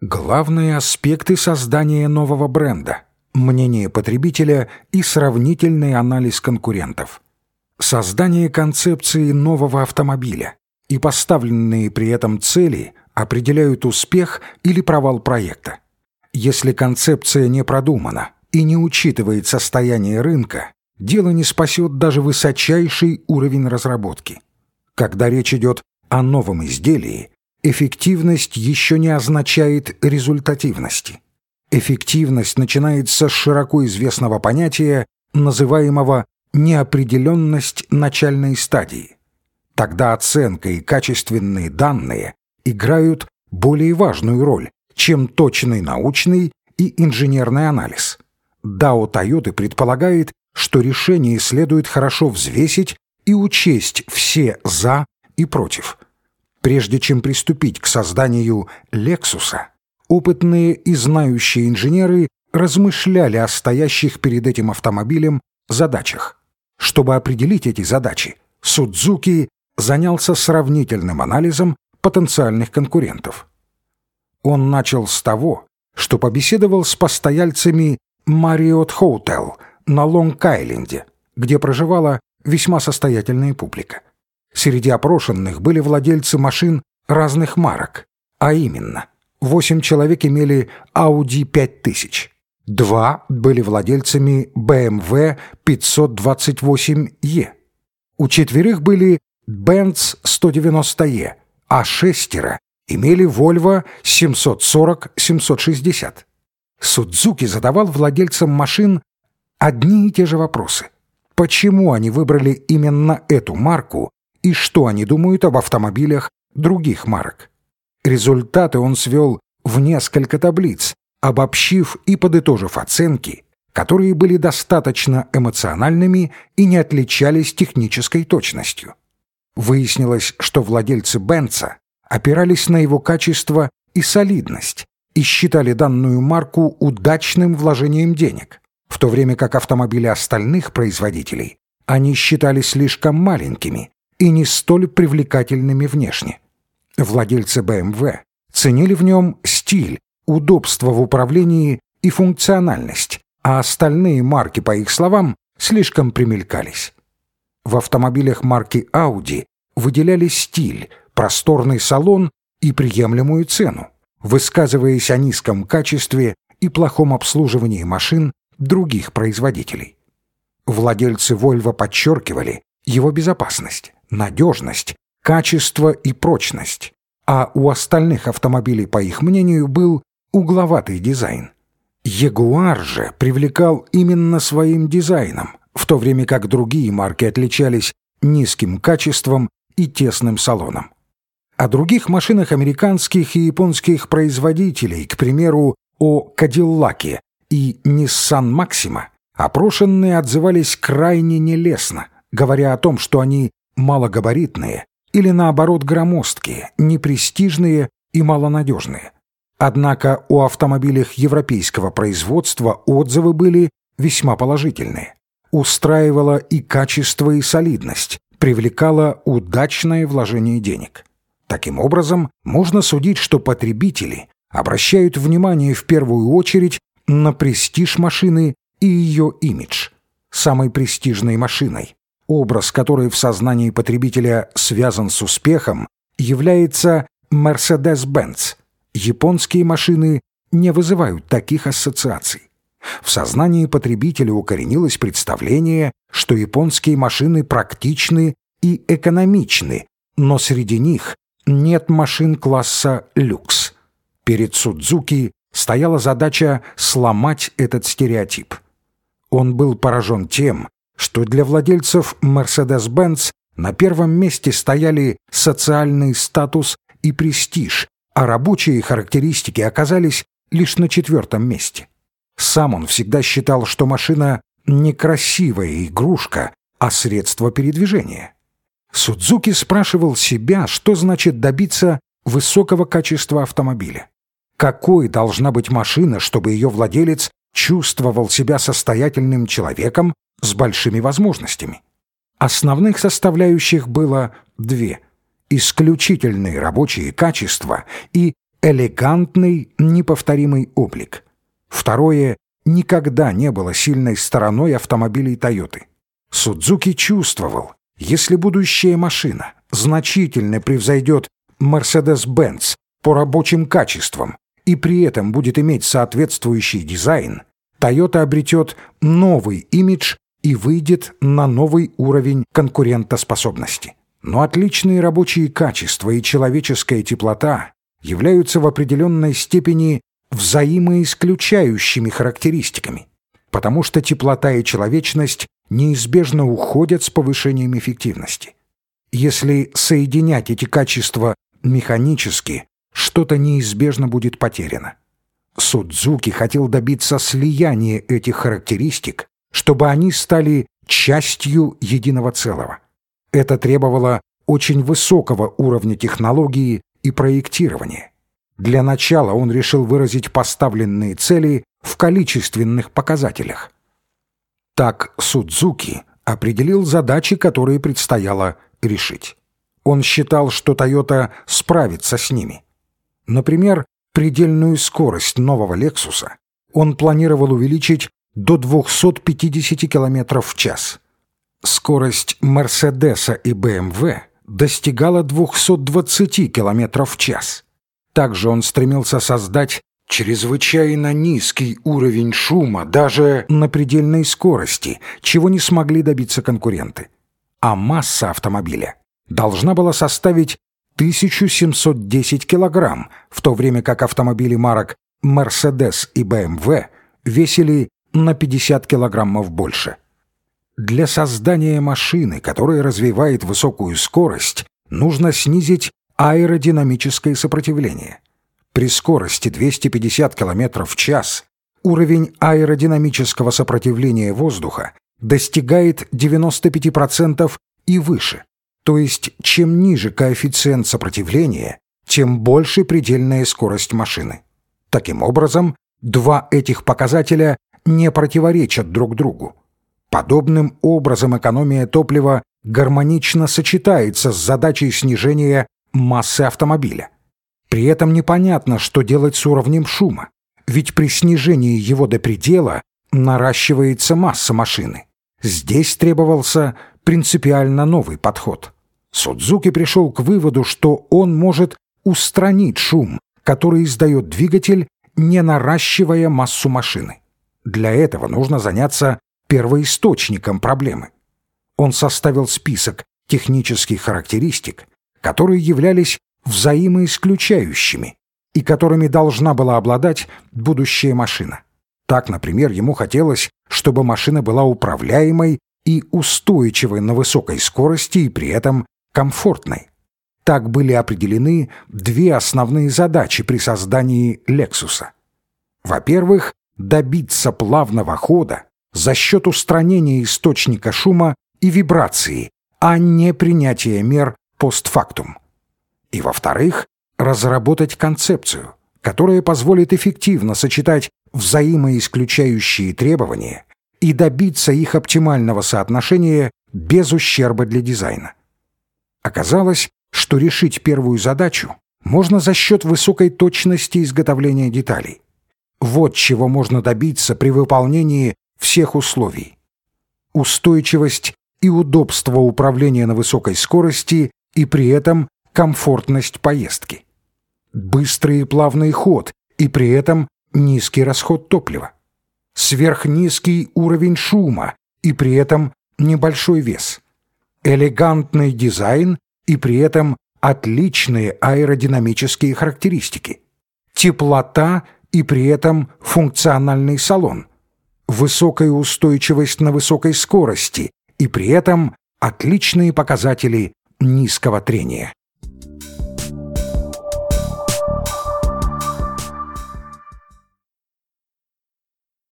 Главные аспекты создания нового бренда, мнение потребителя и сравнительный анализ конкурентов. Создание концепции нового автомобиля и поставленные при этом цели определяют успех или провал проекта. Если концепция не продумана и не учитывает состояние рынка, дело не спасет даже высочайший уровень разработки. Когда речь идет о новом изделии, эффективность еще не означает результативности. Эффективность начинается с широко известного понятия, называемого неопределенность начальной стадии. Тогда оценка и качественные данные играют более важную роль, чем точный научный и инженерный анализ. DAO Toyota предполагает, что решение следует хорошо взвесить и учесть все «за» и «против». Прежде чем приступить к созданию «Лексуса», опытные и знающие инженеры размышляли о стоящих перед этим автомобилем задачах. Чтобы определить эти задачи, Судзуки занялся сравнительным анализом потенциальных конкурентов. Он начал с того, что побеседовал с постояльцами Marriott Hotel на Лонг-Айленде, где проживала весьма состоятельная публика. Среди опрошенных были владельцы машин разных марок, а именно, восемь человек имели Audi 5000, два были владельцами BMW 528E, у четверых были Benz 190E, а шестеро имели Volvo 740-760. Судзуки задавал владельцам машин одни и те же вопросы. Почему они выбрали именно эту марку и что они думают об автомобилях других марок? Результаты он свел в несколько таблиц, обобщив и подытожив оценки, которые были достаточно эмоциональными и не отличались технической точностью. Выяснилось, что владельцы Бенца опирались на его качество и солидность и считали данную марку удачным вложением денег, в то время как автомобили остальных производителей они считали слишком маленькими и не столь привлекательными внешне. Владельцы BMW ценили в нем стиль, удобство в управлении и функциональность, а остальные марки, по их словам, слишком примелькались. В автомобилях марки Audi выделяли стиль, просторный салон и приемлемую цену, высказываясь о низком качестве и плохом обслуживании машин других производителей. Владельцы Volvo подчеркивали его безопасность, надежность, качество и прочность, а у остальных автомобилей, по их мнению, был угловатый дизайн. Ягуар же привлекал именно своим дизайном, в то время как другие марки отличались низким качеством и тесным салоном. О других машинах американских и японских производителей, к примеру, о Кадиллаке и Nissan Maxima, опрошенные отзывались крайне нелестно, говоря о том, что они малогабаритные или, наоборот, громоздкие, непрестижные и малонадежные. Однако у автомобилей европейского производства отзывы были весьма положительные. Устраивало и качество, и солидность, привлекало удачное вложение денег. Таким образом, можно судить, что потребители обращают внимание в первую очередь на престиж машины и ее имидж. Самой престижной машиной, образ которой в сознании потребителя связан с успехом, является Mercedes-Benz. Японские машины не вызывают таких ассоциаций. В сознании потребителя укоренилось представление, что японские машины практичны и экономичны, но среди них нет машин класса люкс. Перед Судзуки стояла задача сломать этот стереотип. Он был поражен тем, что для владельцев Mercedes-Benz на первом месте стояли социальный статус и престиж, а рабочие характеристики оказались лишь на четвертом месте. Сам он всегда считал, что машина не красивая игрушка, а средство передвижения. Судзуки спрашивал себя, что значит добиться высокого качества автомобиля. Какой должна быть машина, чтобы ее владелец чувствовал себя состоятельным человеком с большими возможностями? Основных составляющих было две – исключительные рабочие качества и элегантный, неповторимый облик. Второе никогда не было сильной стороной автомобилей Тойоты. Судзуки чувствовал, если будущая машина значительно превзойдет Mercedes-Benz по рабочим качествам и при этом будет иметь соответствующий дизайн, Toyota обретет новый имидж и выйдет на новый уровень конкурентоспособности. Но отличные рабочие качества и человеческая теплота являются в определенной степени взаимоисключающими характеристиками, потому что теплота и человечность неизбежно уходят с повышением эффективности. Если соединять эти качества механически, что-то неизбежно будет потеряно. Судзуки хотел добиться слияния этих характеристик, чтобы они стали частью единого целого. Это требовало очень высокого уровня технологии и проектирования. Для начала он решил выразить поставленные цели в количественных показателях. Так Судзуки определил задачи, которые предстояло решить. Он считал, что Toyota справится с ними. Например, предельную скорость нового Lexus он планировал увеличить до 250 км в час. Скорость Мерседеса и BMW достигала 220 км в час. Также он стремился создать чрезвычайно низкий уровень шума даже на предельной скорости, чего не смогли добиться конкуренты. А масса автомобиля должна была составить 1710 килограмм, в то время как автомобили марок Mercedes и BMW весили на 50 килограммов больше. Для создания машины, которая развивает высокую скорость, нужно снизить аэродинамическое сопротивление. При скорости 250 км в час уровень аэродинамического сопротивления воздуха достигает 95% и выше. То есть, чем ниже коэффициент сопротивления, тем больше предельная скорость машины. Таким образом, два этих показателя не противоречат друг другу. Подобным образом экономия топлива гармонично сочетается с задачей снижения массы автомобиля. При этом непонятно, что делать с уровнем шума, ведь при снижении его до предела наращивается масса машины. Здесь требовался принципиально новый подход. Судзуки пришел к выводу, что он может устранить шум, который издает двигатель, не наращивая массу машины. Для этого нужно заняться первоисточником проблемы. Он составил список технических характеристик, которые являлись взаимоисключающими и которыми должна была обладать будущая машина. Так, например, ему хотелось, чтобы машина была управляемой и устойчивой на высокой скорости и при этом комфортной. Так были определены две основные задачи при создании «Лексуса». Во-первых, добиться плавного хода за счет устранения источника шума и вибрации, а не принятия мер постфактум. И, во-вторых, разработать концепцию, которая позволит эффективно сочетать взаимоисключающие требования и добиться их оптимального соотношения без ущерба для дизайна. Оказалось, что решить первую задачу можно за счет высокой точности изготовления деталей. Вот чего можно добиться при выполнении всех условий. Устойчивость и удобство управления на высокой скорости и при этом комфортность поездки. Быстрый и плавный ход и при этом низкий расход топлива. Сверхнизкий уровень шума и при этом небольшой вес. Элегантный дизайн и при этом отличные аэродинамические характеристики. Теплота и при этом функциональный салон. Высокая устойчивость на высокой скорости и при этом отличные показатели низкого трения.